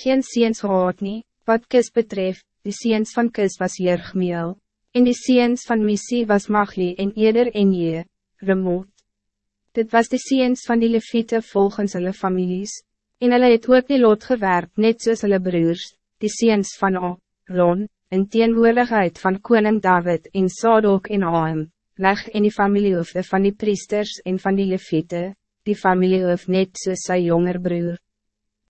geen seens gehad nie, wat Kis betref, die seens van Kis was Jergmeel, en die seens van Missie was Magli en Eder en Je, Remot. Dit was de seens van die Levite volgens hulle families, en hulle het ook die lot gewerkt net soos hulle broers, die seens van O, Ron, in teenwoordigheid van koning David en Sadok en Aam, leg in die familiehoofde van die priesters en van die Levite, die familiehoof net soos sy jonger broer.